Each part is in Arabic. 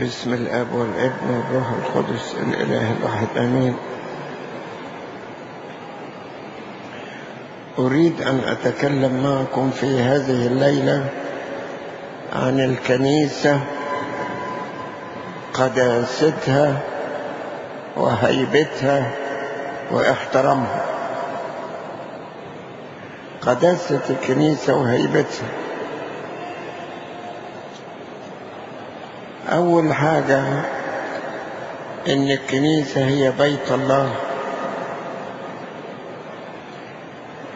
باسم الأب والابن والروح القدس الإله الواحد آمين. أريد أن أتكلم معكم في هذه الليلة عن الكنيسة قداستها وهيبتها وإحترامها. قداسة الكنيسة وهيبتها. أول حاجة إن الكنيسة هي بيت الله.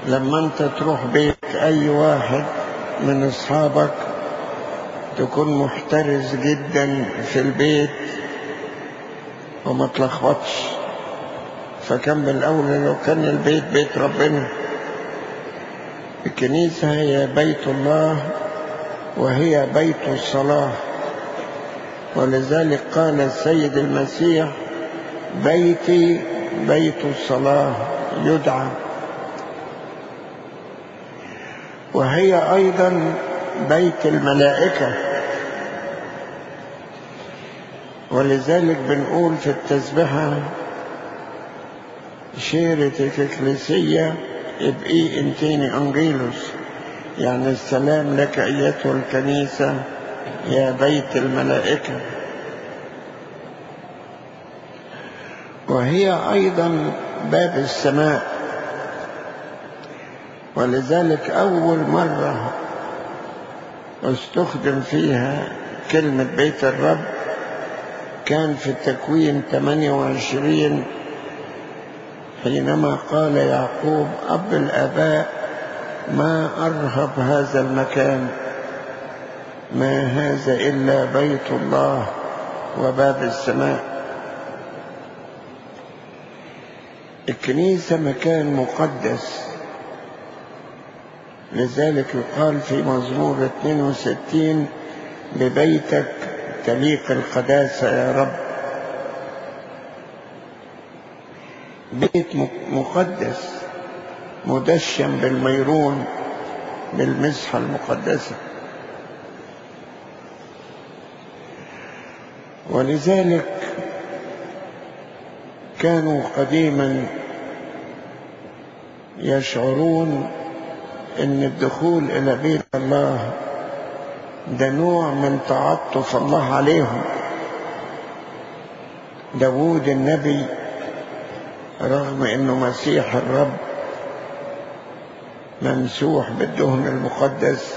لما أنت تروح بيت أي واحد من أصحابك تكون محترس جدا في البيت وما تلخبطش. فكان بالأولى لو كان البيت بيت ربنا. الكنيسة هي بيت الله وهي بيت الصلاة. ولذلك قال السيد المسيح بيتي بيت الصلاة يدعى. وهي أيضا بيت الملائكة. ولذلك بنقول في التسبحة شيرة الإكليسية ابقي انتيني أنجيلوس. يعني السلام لك أيتها الكنيسة. يا بيت الملائكة. وهي أيضا باب السماء. ولذلك أول مرة استخدم فيها كلمة بيت الرب كان في التكوين 28 حينما قال يعقوب أب الآباء ما أرهب هذا المكان؟ ما هذا إلا بيت الله وباب السماء. الكنيسة مكان مقدس. لذلك يقال في مزمور 62 ببيتك تليق القداسة يا رب. بيت مقدس مدشن بالميرون بالمسحة المقدسة. ولذلك كانوا قديما يشعرون إن الدخول إلى بيت الله ده نوع من تعطف الله عليهم. داود النبي رغم إنه مسيح الرب ممسوح بالدهن المقدس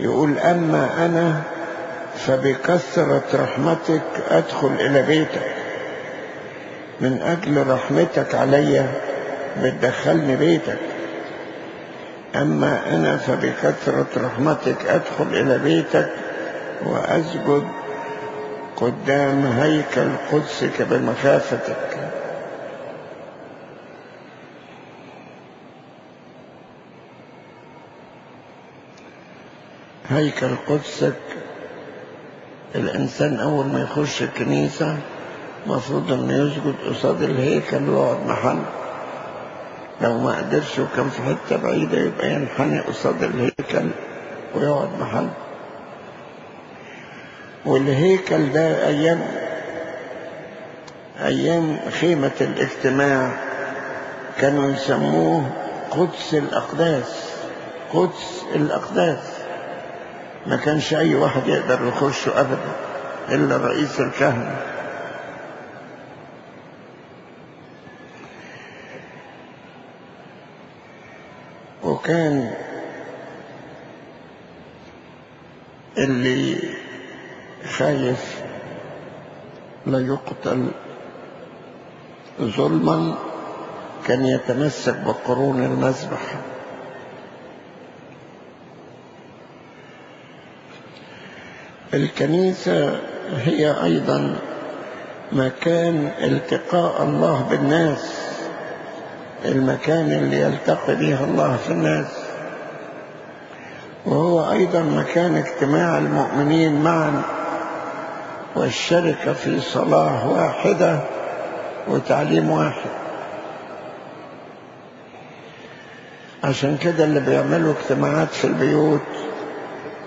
يقول أما أنا فبكثرة رحمتك أدخل إلى بيتك. من أجل رحمتك علي بتدخلني بيتك. أما أنا فبكثرة رحمتك أدخل إلى بيتك وأسجد قدام هيكل قدسك بمخافتك. هيكل قدسك الإنسان أول ما يخش الكنيسة مفروض إنه يسجد قصاد الهيكل ويقعد محل لو ما قدرش وكان في حتة بعيدة يبقى ينحني قصاد الهيكل ويقعد محل والهيكل ده أيام أيام خيمة الاجتماع كانوا يسموه قدس الأقداس قدس الأقداس. ما كانش أي واحد يقدر يخشه أبدا إلا رئيس الكهنة. وكان اللي خايف لا يقتل ظلما كان يتمسك بقرون المذبح. الكنيسة هي أيضا مكان التقاء الله بالناس المكان اللي يلتقي به الله في الناس. وهو أيضا مكان اجتماع المؤمنين معا والشركة في صلاة واحدة وتعليم واحد. عشان كده اللي بيعملوا اجتماعات في البيوت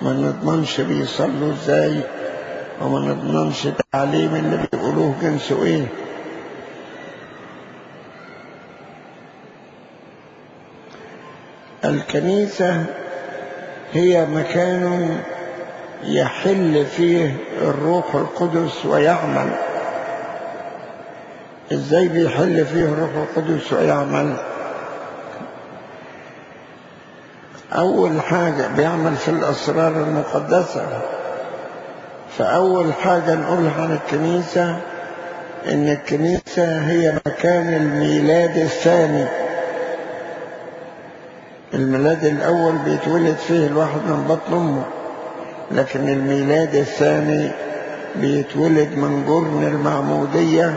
ما نضمنش بيصلوا إزاي وما نضمنش تعليم اللي بيقولوه جنسه إيه الكنيسة هي مكان يحل فيه الروح القدس ويعمل إزاي بيحل فيه الروح القدس ويعمل أول حاجة بيعمل في الأسرار المقدسة. فأول حاجة نقولها عن الكنيسة إن الكنيسة هي مكان الميلاد الثاني. الميلاد الأول بيتولد فيه الواحد من بطن أمه لكن الميلاد الثاني بيتولد من جرن المعمودية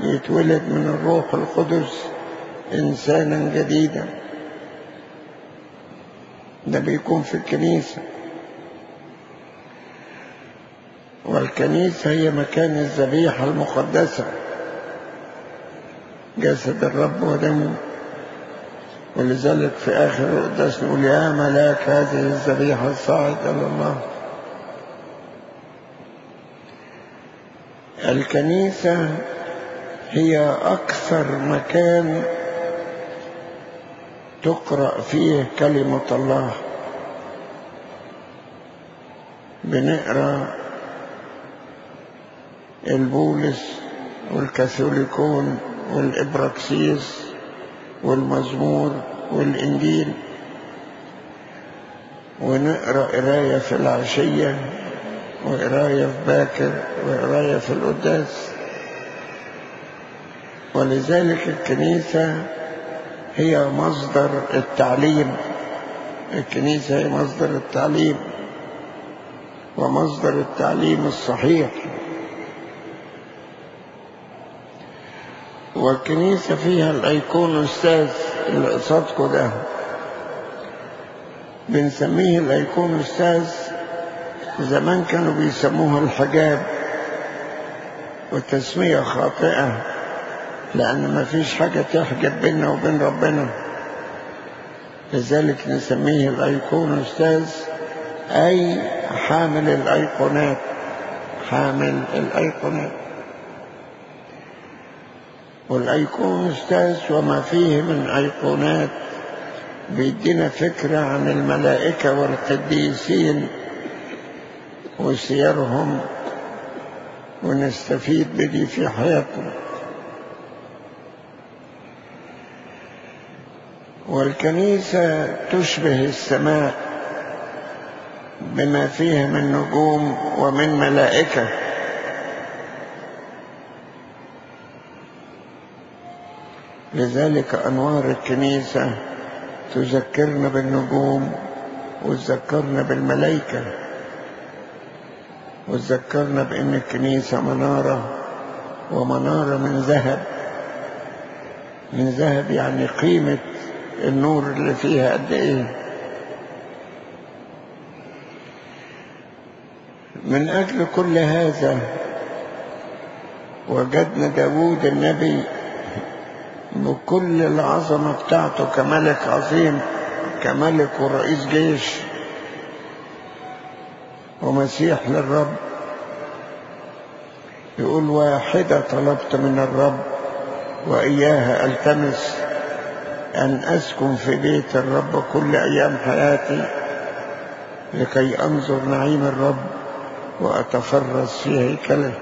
يتولد من الروح القدس إنسانا جديدا. ده بيكون في الكنيسة. والكنيسة هي مكان الذبيحة المقدسة. جسد الرب ودمه. ولذلك في آخر القداس نقول يا ملاك هذه الذبيحة الصاعد إلى الله الكنيسة هي أكثر مكان تقرأ فيه كلمة الله. بنقرأ البولس والكاثوليكون والإبراكسيس والمزمور والإنجيل. ونقرأ قراية في العشية وقراية في باكر وقراية في القداس. ولذلك الكنيسة هي مصدر التعليم. الكنيسة هي مصدر التعليم. ومصدر التعليم الصحيح. والكنيسة فيها الأيقون أستاذ اللي قصادكم ده. بنسميه الأيقون أستاذ زمان كانوا بيسموها الحجاب. وتسمية خاطئة. لأن ما فيش حاجة تحجب بيننا وبين ربنا. لذلك نسميه الأيقون أستاذ أي حامل الأيقونات. حامل الأيقونات. والأيقون أستاذ وما فيه من أيقونات بيدينا فكرة عن الملائكة والقديسين وسيرهم ونستفيد بدي في حياتنا. والكنيسة تشبه السماء بما فيها من نجوم ومن ملائكة. لذلك أنوار الكنيسة تذكرنا بالنجوم وتذكرنا بالملائكة وتذكرنا بأن الكنيسة منارة ومنارة من ذهب. من ذهب يعني قيمة النور اللي فيها قد إيه؟ من أجل كل هذا وجدنا داود النبي بكل العظمة بتاعته كملك عظيم كملك ورئيس جيش ومسيح للرب. يقول واحدة طلبت من الرب وإياها ألتمس. أن أسكن في بيت الرب كل أيام حياتي لكي أنظر نعيم الرب وأتفرس في هيكله.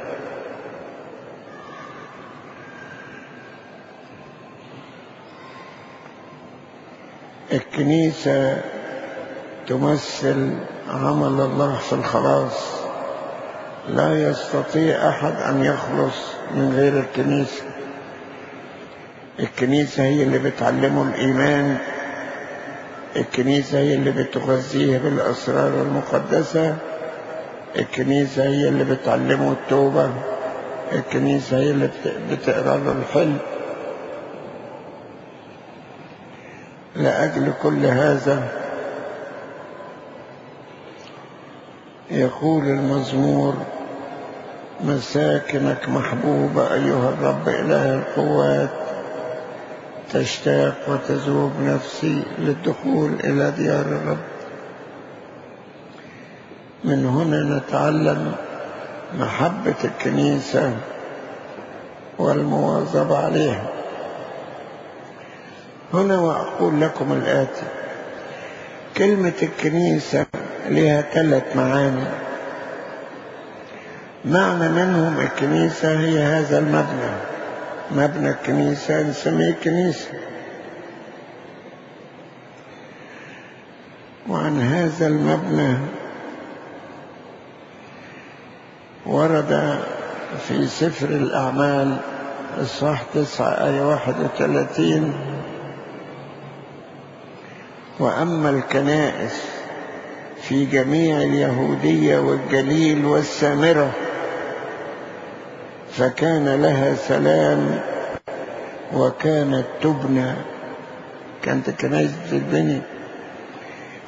الكنيسة تمثل عمل الله في الخلاص. لا يستطيع أحد أن يخلص من غير الكنيسة. الكنيسة هي اللي بتعلمه الإيمان. الكنيسة هي اللي بتغذيه بالأسرار المقدسة. الكنيسة هي اللي بتعلمه التوبة. الكنيسة هي اللي بتقرأ له الحلم. لأجل كل هذا يقول المزمور مساكنك محبوبة أيها الرب إله القوات. تشتاق وتذوب نفسي للدخول إلى ديار الرب. من هنا نتعلم محبة الكنيسة والمواظبة عليها. هنا وأقول لكم الآتي. كلمة الكنيسة لها ثلاث معاني. معنى منهم الكنيسة هي هذا المبنى. مبنى الكنيسة نسميه كنيسة وعن هذا المبنى ورد في سفر الأعمال إصحاح تسعة آية واحد وثلاثين وأما الكنائس في جميع اليهودية والجليل والسامرة فكان لها سلام وكانت تبنى. كانت الكنائس بتتبني.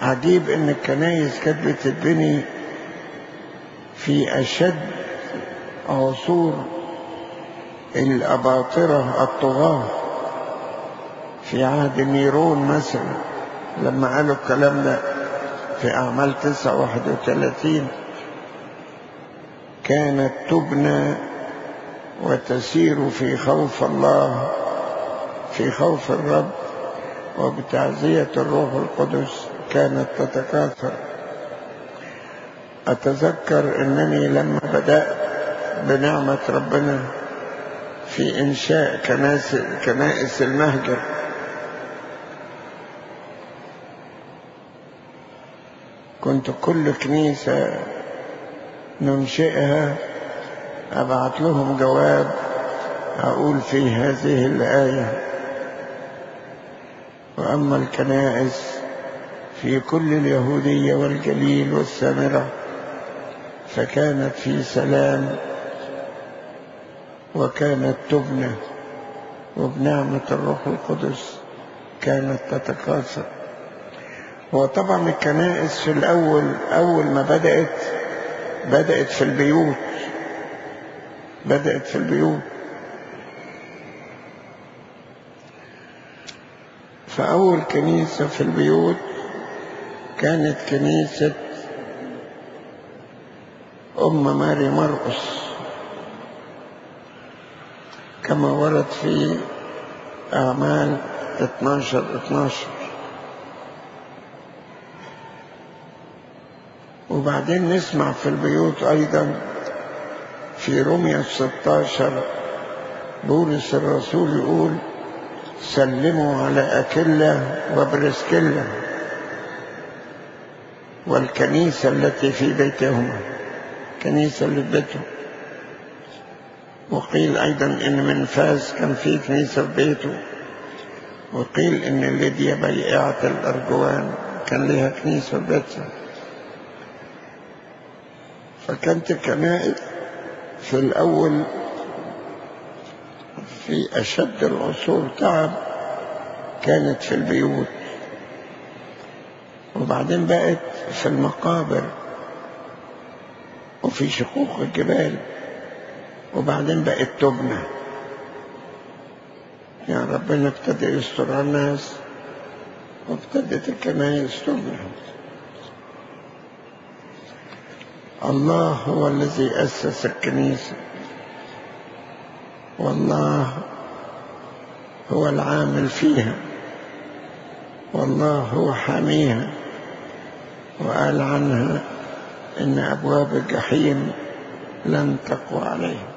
عجيب إن الكنائس كانت بتتبني في أشد عصور الأباطرة الطغاة. في عهد نيرون مثلا لما قالوا الكلام ده في أعمال تسعة واحد وثلاثين كانت تبنى وتسير في خوف الله في خوف الرب وبتعزية الروح القدس كانت تتكاثر. أتذكر أنني لما بدأت بنعمة ربنا في إنشاء كنائس, المهجر. كنت كل كنيسة ننشئها أبعت لهم جواب أقول في هذه الآية. وأما الكنائس في كل اليهودية والجليل والسامرة فكانت في سلام وكانت تبنى. وبنعمة الروح القدس كانت تتكاثر. وطبعا الكنائس في الأول أول ما بدأت بدأت في البيوت. بدأت في البيوت. فأول كنيسة في البيوت كانت كنيسة أم ماري مرقس. كما ورد في أعمال 12 12 وبعدين نسمع في البيوت أيضا في روميا 16 بولس الرسول يقول سلموا على أكلة وبرسكلة والكنيسة التي في بيتهما. كنيسة بيتهم وقيل أيضا إن من فاس كان في كنيسة في بيته. وقيل إن ليديا بيعة الأرجوان كان لها كنيسة في بيتها. فكانت الكنائس في الأول في أشد العصور تعب كانت في البيوت. وبعدين بقت في المقابر وفي شقوق الجبال. وبعدين بقت تبنى. يعني ربنا ابتدى يستر على الناس وابتدت الكنائس تبنى. الله هو الذي أسس الكنيسة. والله هو العامل فيها. والله هو حاميها. وقال عنها إن أبواب الجحيم لن تقوى عليها.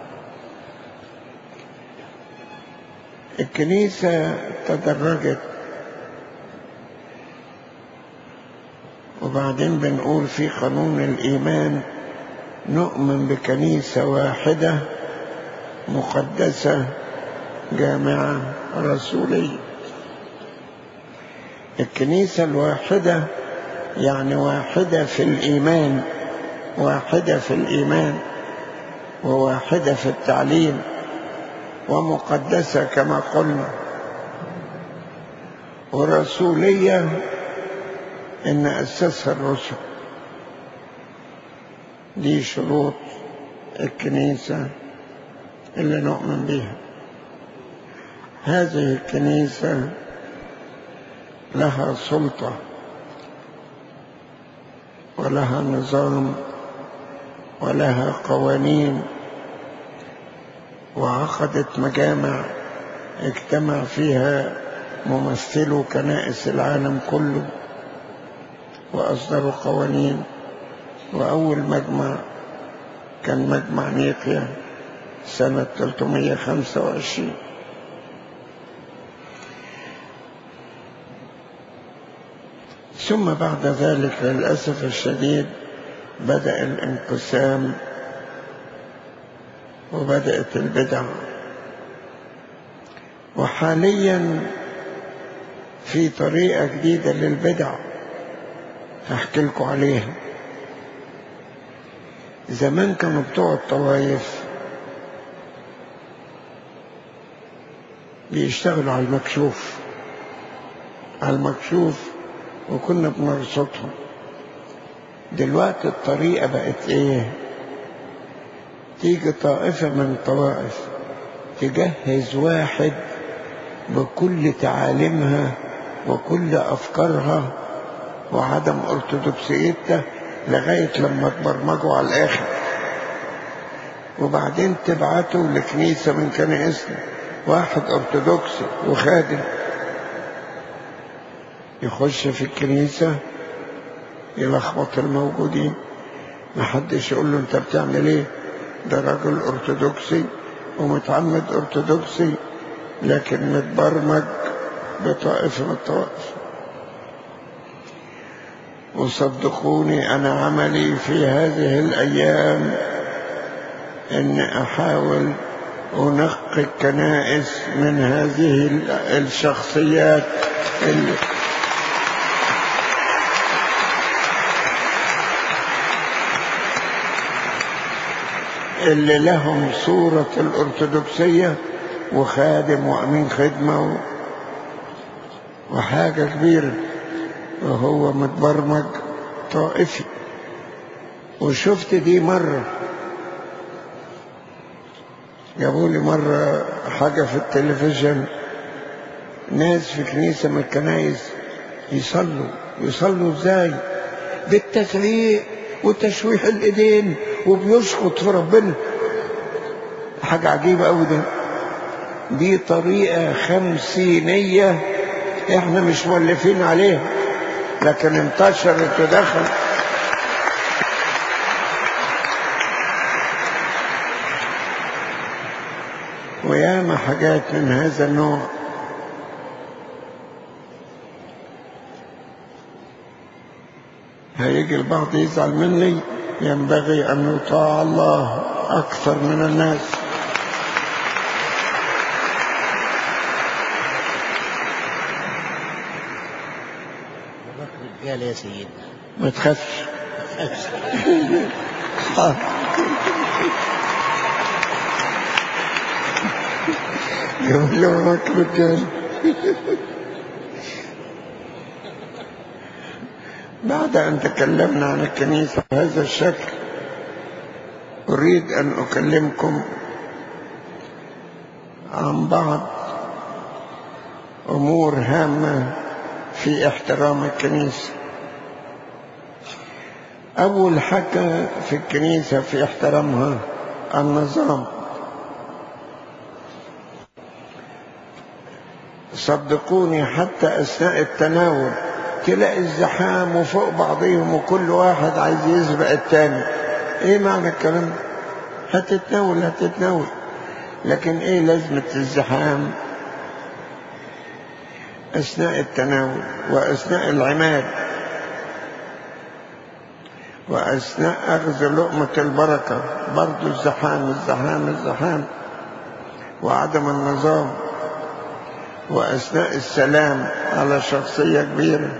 الكنيسة تدرجت. وبعدين بنقول في قانون الإيمان نؤمن بكنيسة واحدة مقدسة جامعة رسولية. الكنيسة الواحدة يعني واحدة في الإيمان واحدة في الإيمان وواحدة في التعليم ومقدسة كما قلنا. ورسولية إن أسسها الرسل. دي شروط الكنيسة اللي نؤمن بها هذه الكنيسة لها سلطة ولها نظام ولها قوانين وعقدت مجامع اجتمع فيها ممثلو كنائس العالم كله وأصدروا قوانين وأول مجمع كان مجمع نيقيا سنة 325 ثم بعد ذلك للأسف الشديد بدأ الانقسام وبدأت البدع. وحاليا في طريقة جديدة للبدع هحكي لكم عليها. زمان كانوا بتوع الطوايف بيشتغلوا على المكشوف على المكشوف وكنا بنرصدهم. دلوقتي الطريقة بقت إيه؟ تيجي طائفة من الطوائف تجهز واحد بكل تعاليمها وكل أفكارها وعدم أرثوذكسيتها لغاية لما تبرمجوا على الآخر. وبعدين تبعته لكنيسة من كنائسنا واحد أرثوذكسي وخادم. يخش في الكنيسة يلخبط الموجودين. محدش يقول له انت بتعمل إيه؟ ده راجل أرثوذكسي ومتعمد أرثوذكسي لكن متبرمج بطائفة من الطوائف. وصدقوني أنا عملي في هذه الأيام أن أحاول أنقي الكنائس من هذه الشخصيات اللي اللي لهم صورة الأرثوذكسية وخادم وأمين خدمة وحاجة كبيرة. وهو متبرمج طائفي. وشفت دي مرة جابوا لي مرة حاجة في التلفزيون ناس في كنيسة من الكنايس يصلوا. يصلوا إزاي؟ بالتسليق وتشويح الإيدين وبيسقط في ربنا. حاجة عجيبة قوي ده دي طريقة خمسينية إحنا مش مولفين عليها. لكن انتشرت ودخل. وياما حاجات من هذا النوع. هيجي البعض يزعل مني ينبغي أن يطاع الله أكثر من الناس. رجال يا سيدنا ما تخافش. يقول له معك رجال بعد أن تكلمنا عن الكنيسة بهذا الشكل أريد أن أكلمكم عن بعض أمور هامة في احترام الكنيسة. أول حاجة في الكنيسة في احترامها النظام. صدقوني حتى أثناء التناول تلاقي الزحام وفوق بعضهم وكل واحد عايز يسبق التاني. إيه معنى الكلام؟ هتتناول هتتناول. لكن إيه لازمة الزحام؟ أثناء التناول وأثناء العماد وأثناء أخذ لقمة البركة برضو الزحام الزحام الزحام وعدم النظام وأثناء السلام على شخصية كبيرة.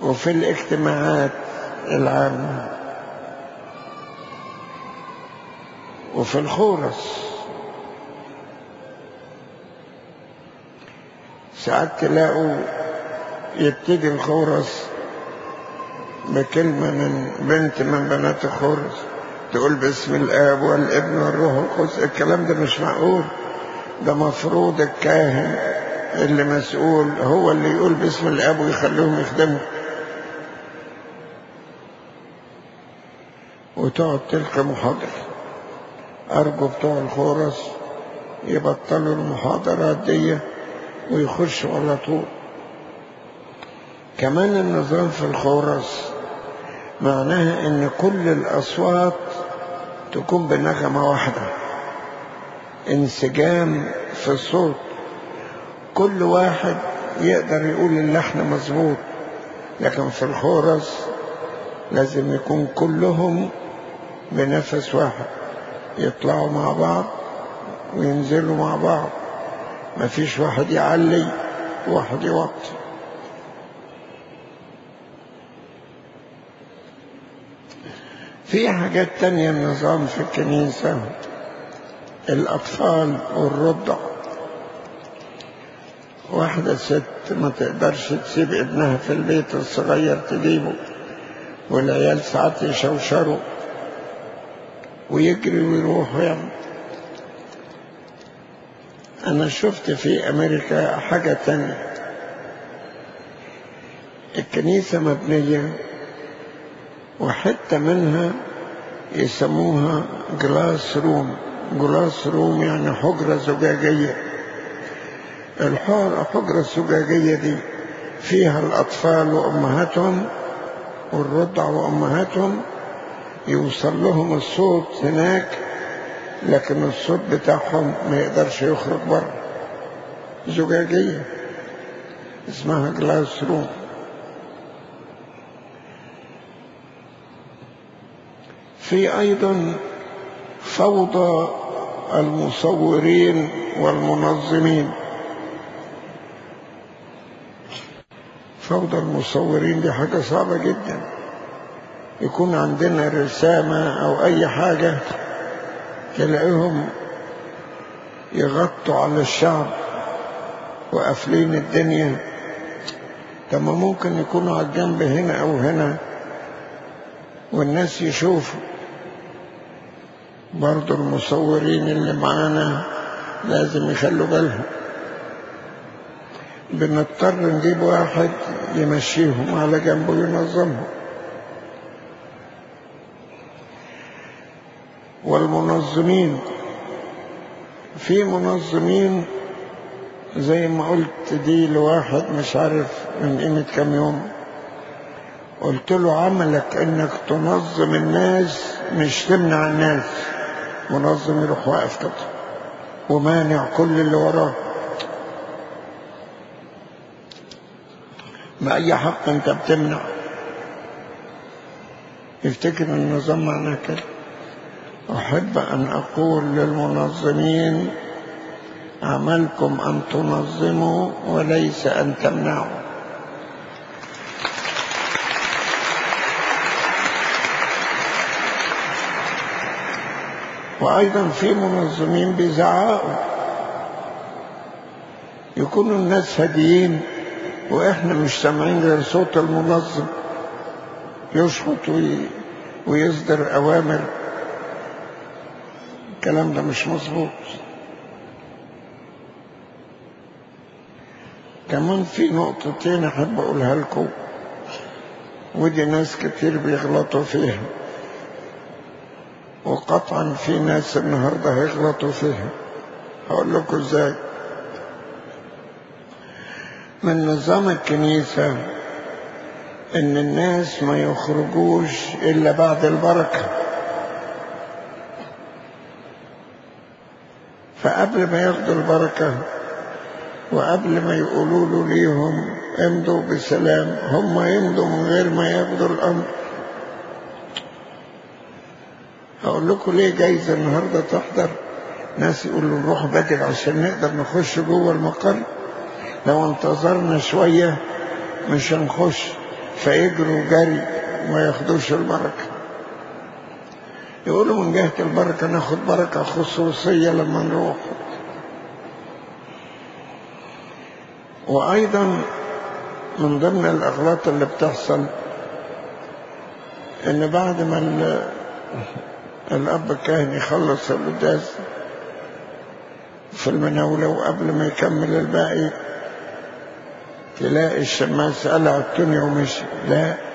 وفي الاجتماعات العامة. وفي الخورس. ساعات تلاقوا يبتدي الخورس بكلمة من بنت من بنات الخورس تقول باسم الآب والابن والروح القدس. الكلام ده مش معقول. ده مفروض الكاهن اللي مسؤول هو اللي يقول باسم الآب ويخليهم يخدموا. وتقعد تلك محاضرة. أرجو بتوع الخورس يبطلوا المحاضرات دي ويخشوا على طول. كمان النظام في الخورس معناها إن كل الأصوات تكون بنغمة واحدة. انسجام في الصوت. كل واحد يقدر يقول اللحن مظبوط لكن في الخورس لازم يكون كلهم بنفس واحد. يطلعوا مع بعض وينزلوا مع بعض. ما فيش واحد يعلي وواحد يوطي. في حاجات تانية النظام في الكنيسة الأطفال والرضع. واحدة ست ما تقدرش تسيب ابنها في البيت الصغير تجيبه والعيال ساعات يشوشروا ويجري ويروح ويعمل أنا شفت في أمريكا حاجة تانية. الكنيسة مبنية وحتة منها يسموها glass room glass room يعني حجرة زجاجية. الحجرة الزجاجية دي فيها الأطفال وأمهاتهم والرضع وأمهاتهم يوصل لهم الصوت هناك. لكن الصوت بتاعهم ما يقدرش يخرج بره. زجاجية. اسمها جلاس روم في أيضا فوضى المصورين والمنظمين. فوضى المصورين دي حاجة صعبة جدا. يكون عندنا رسامة أو أي حاجة تلاقيهم يغطوا على الشعب وقافلين الدنيا. طب ممكن يكونوا على الجنب هنا أو هنا والناس يشوفوا. برضو المصورين اللي معانا لازم يخلوا بالهم. بنضطر نجيب واحد يمشيهم على جنبه وينظمهم. والمنظمين. في منظمين زي ما قلت دي لواحد مش عارف من قيمة كام يوم. قلت له عملك إنك تنظم الناس مش تمنع الناس. منظم يروح واقف كده ومانع كل اللي وراه. بأي حق أنت بتمنع؟ يفتكر النظام معناه كده. أحب أن أقول للمنظمين عملكم أن تنظموا وليس أن تمنعوا. وأيضا في منظمين بيزعقوا يكونوا الناس هاديين وإحنا مش سامعين غير صوت المنظم. يشخط ويصدر أوامر. الكلام ده مش مظبوط. كمان في نقطتين أحب أقولها لكم ودي ناس كتير بيغلطوا فيها. وقطعا في ناس النهاردة هيغلطوا فيها. هقول لكم إزاي. من نظام الكنيسة إن الناس ما يخرجوش إلا بعد البركة. فقبل ما ياخدوا البركة وقبل ما يقولوا له ليهم امضوا بسلام هم يمضوا من غير ما ياخدوا الأمر. هقول لكم ليه جايزة النهاردة تحضر؟ ناس يقولوا نروح بدري عشان نقدر نخش جوه المقر. لو انتظرنا شوية مش هنخش. فيجروا جري ما ياخدوش البركة. يقولوا من جهة البركة ناخد بركة خصوصية لما نروح. وأيضا من ضمن الأغلاط اللي بتحصل إن بعد ما الأب الكاهن يخلص القداس في المناولة وقبل ما يكمل الباقي تلاقي الشماس قلع الدنيا ومشي. لا.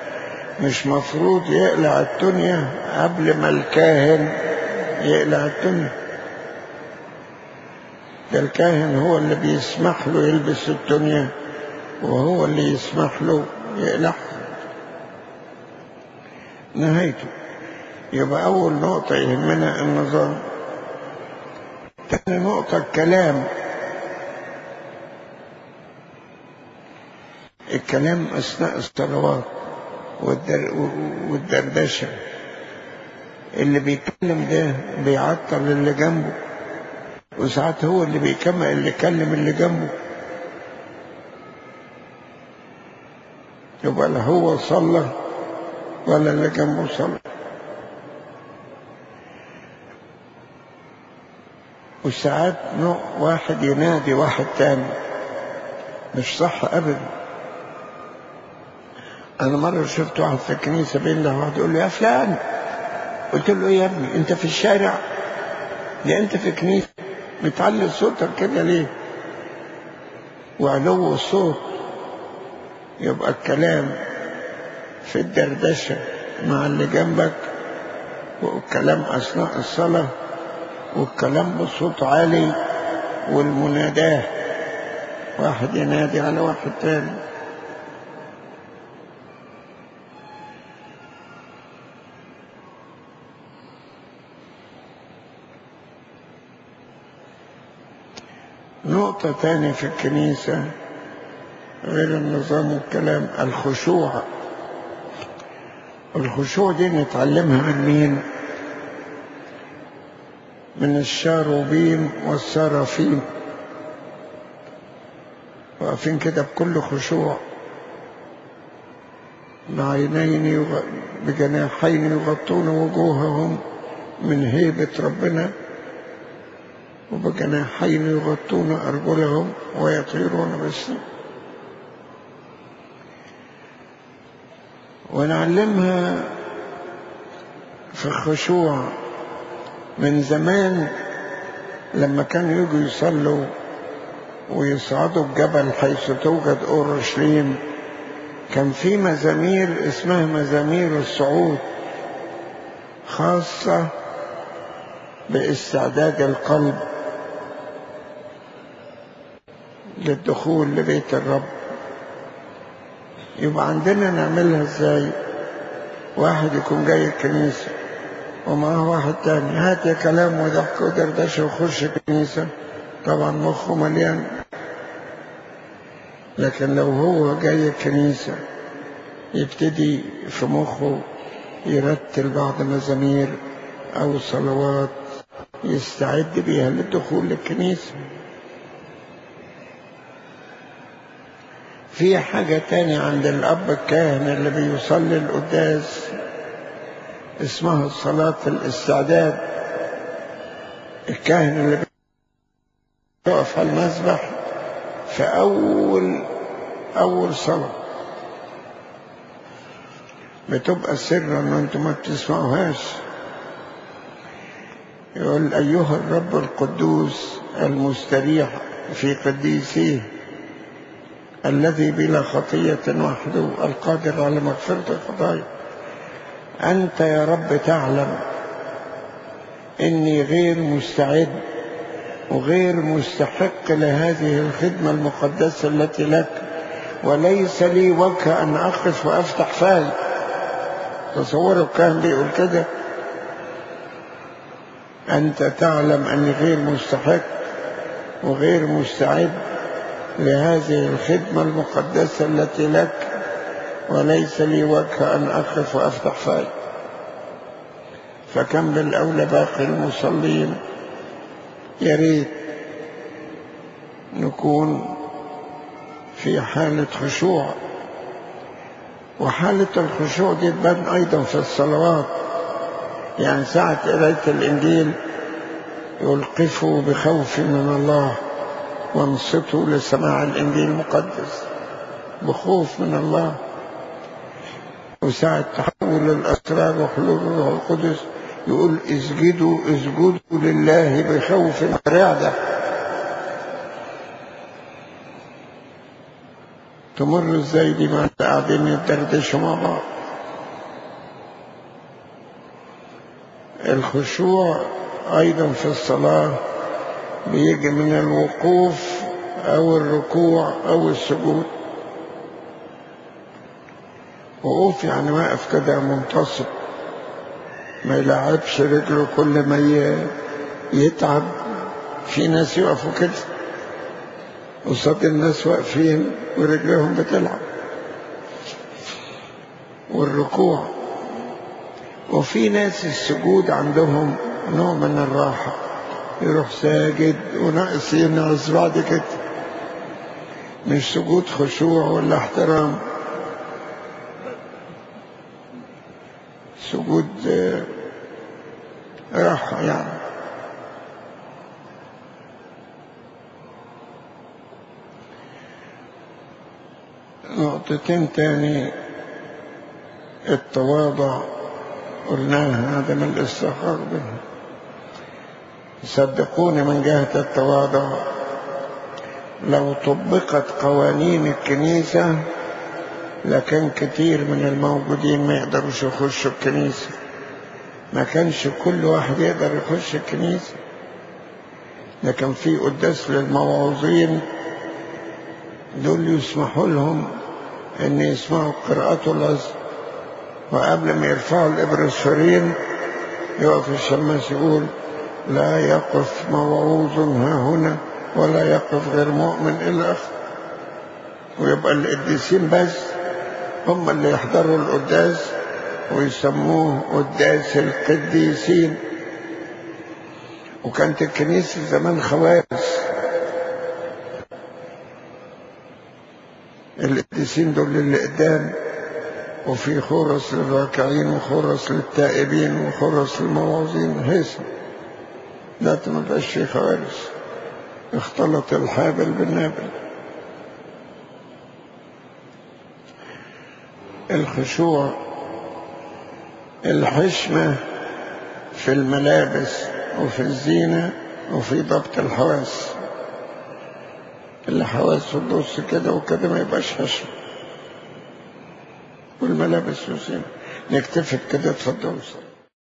مش مفروض يقلع الدنيا قبل ما الكاهن يقلع الدنيا. ده الكاهن هو اللي بيسمح له يلبس الدنيا وهو اللي يسمح له يقلعها. نهايته. يبقى أول نقطة يهمنا النظام. تاني نقطة الكلام. الكلام أثناء الصلوات. والدردشة. اللي بيتكلم ده بيعطل اللي جنبه. وساعات هو اللي بيكمل اللي يكلم اللي جنبه. يبقى لا هو صلى ولا اللي جنبه صلى. وساعات واحد ينادي واحد تاني. مش صح ابدا. أنا مرة شفت واحد في الكنيسه بين له واحد يقول له يا فلان. قلت له إيه يا ابني أنت في الشارع؟ ده أنت في كنيسة؟ بتعلي صوتك كده ليه؟ وعلو الصوت يبقى الكلام في الدردشة مع اللي جنبك والكلام أثناء الصلاة والكلام بصوت عالي والمناداة. واحد ينادي على واحد تاني. نقطة تانية في الكنيسة غير النظام والكلام الخشوع. الخشوع دي نتعلمها من مين؟ من الشاروبيم والسرافيم. واقفين كده بكل خشوع. بعينين يغ... بجناحين يغطون وجوههم من هيبة ربنا. وبجناحين يغطون أرجلهم ويطيرون بالسماء ونعلمها في الخشوع من زمان لما كانوا يجوا يصلوا ويصعدوا الجبل حيث توجد أورشليم كان في مزامير اسمها مزامير الصعود خاصة باستعداد القلب. للدخول لبيت الرب. يبقى عندنا نعملها إزاي؟ واحد يكون جاي الكنيسة ومعاه واحد تاني. هات يا كلام وضحك ودردشة وخش الكنيسة. طبعا مخه مليان. لكن لو هو جاي الكنيسة يبتدي في مخه يرتل بعض مزامير أو صلوات يستعد بيها للدخول للكنيسة. في حاجة تانية عند الأب الكاهن اللي بيصلي القداس اسمها صلاة الاستعداد. الكاهن اللي بيقف على المسبح في أول أول صلاة. بتبقى سرا وأنتم ما بتسمعوهاش. يقول أيها الرب القدوس المستريح في قديسيه. الذي بلا خطية وحده القادر على مغفرة الخطايا أنت يا رب تعلم إني غير مستعد وغير مستحق لهذه الخدمة المقدسة التي لك وليس لي وجه أن أقف وأفتح فاي تصوروا كان بيقول كده. أنت تعلم أني غير مستحق وغير مستعد لهذه الخدمة المقدسة التي لك وليس لي وجه أن أقف وأفتح فاي فكم بالأولى باقي المصلين؟ يا ريت نكون في حالة خشوع. وحالة الخشوع دي تبان أيضا في الصلوات. يعني ساعة قراية الإنجيل يقول قفوا بخوف من الله. وانصتوا لسماع الإنجيل المقدس. بخوف من الله. وساعة تحول الأسرار وحلول الروح القدس يقول اسجدوا اسجدوا لله بخوف ورعدة. تمر إزاي دي ما أنت قاعدين يتدردشوا مع بعض؟ الخشوع أيضا في الصلاة بيجي من الوقوف أو الركوع أو السجود. وقوف يعني واقف كده منتصب ما يلعبش رجله كل ما يتعب. في ناس يقفوا كده قصاد الناس واقفين ورجلهم بتلعب. والركوع وفي ناس السجود عندهم نوع من الراحة. يروح ساجد وناقص ينقص بعد كده مش سجود خشوع ولا احترام. سجود راحة يعني. نقطتين تاني التواضع قلناها هذا من الاستخار به صدقوني من جهة التواضع. لو طبقت قوانين الكنيسة لكان كتير من الموجودين ما يقدروش يخشوا الكنيسة. ما كانش كل واحد يقدر يخش الكنيسة. لكن في قداس للمواعظين دول يسمحوا لهم إن يسمعوا قراءته الأزهر وقبل ما يرفعوا الإبرسفرين يقف الشماس يقول لا يقف موعوظ ها هنا ولا يقف غير مؤمن إلى آخره ويبقى القديسين بس هم اللي يحضروا القداس ويسموه قداس القديسين. وكانت الكنيسة زمان خوارس القديسين دول اللي قدام وفي خرس للراكعين وخرس للتائبين وخرس للمواعظين هيثم. لا ما بقاش في خوارس اختلط الحابل بالنابل. الخشوع الحشمة في الملابس وفي الزينة وفي ضبط الحواس. اللي حواسه تبص كده وكده ما يبقاش حشم والملابس والزينة. نكتفي كده اتفضلوا.